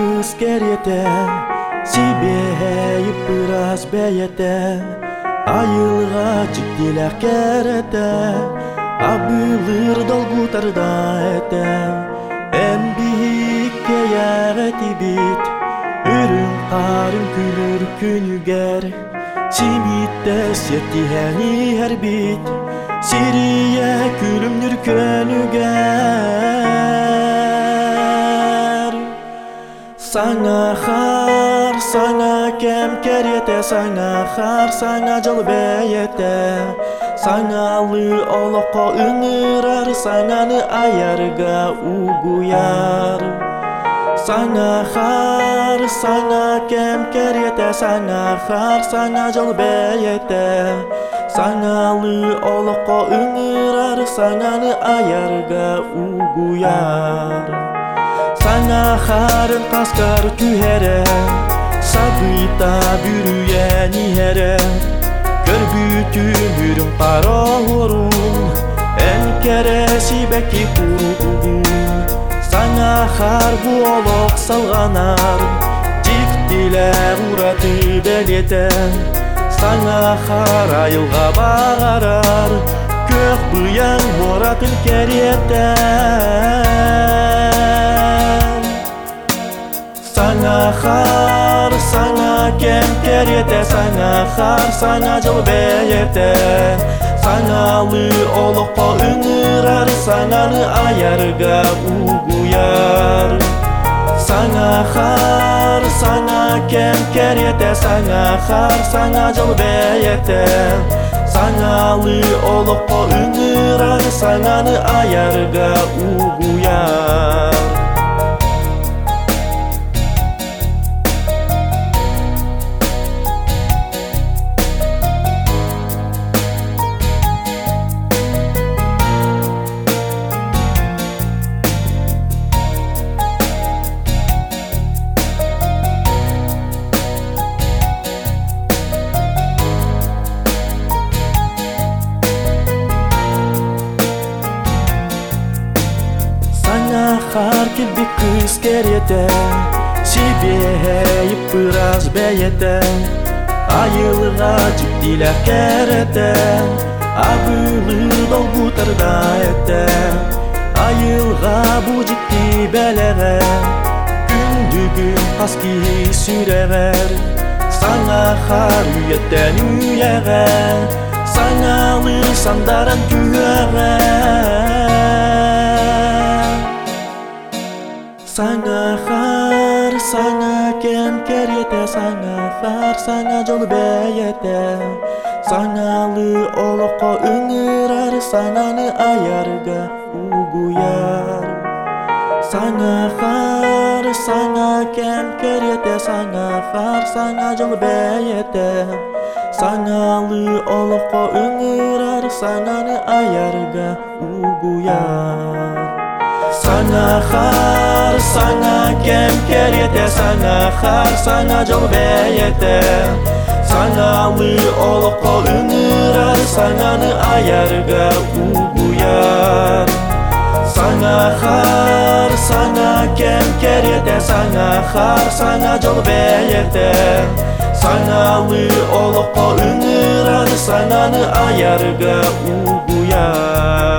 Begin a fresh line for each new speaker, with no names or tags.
кыз керете Сибе пырас бейете Айылға чиктилер керете Абылыр долгутарда эте Эн биикке ярети бит Үрүн қарын күлір күнүгер Симитте сетти хәни һәр бит Сирие күлүмнүр көнүгер sana xar, sana kemker yete Sana xar, sana jol cilbe yete. Sanalı oloko ınırar Sananı ayarga uguyar. Sana xar, sana kemker yete Sana xar, sana jol cilbe yete. Sanalı oloko ınırar Sananı ayarga uguyar. Sana harın taskar tühere Sabıta bürüye nihere. Gör bütün hürüm parorum En keresi beki kurudu Sana har bu olok salganar Cikdile uğratı beleten Sana har ayılga bağarar بغيان وراق الكريتان سانا خار سانا كم كريتا سانا خار سانا جوبيتا Sanalı olupa ınırar Sananı ayarga uyar Sana har, sana kem kerete Sana har, sana jol beyete Саңалы олық по үніраны саңаны аярға уғуя har bir kız kerete Sibeye pıraz beyete Ayılga ciddiler kerete Abılı dolgutarda ete Ayılga bu ciddi belere Gündügün haski sürever Sana har üyetten üyere Sana alır sandaran güvere Keriyete sana far sana jolu beyete Sanalı oloko üngirar sananı ayarga uguyar er, Sana far sana kem keriyete sana far sana jolu beyete Sanalı oloko üngirar sananı ayarga uguyar er, Sana har sana kem yete sana har sana jogbe yete. Sanali oloqo unira sanani ayarga u buyar sana har sana kem kerete sana har sana jogbe yete. Sanali oloqo unira sanani ayarga u buyar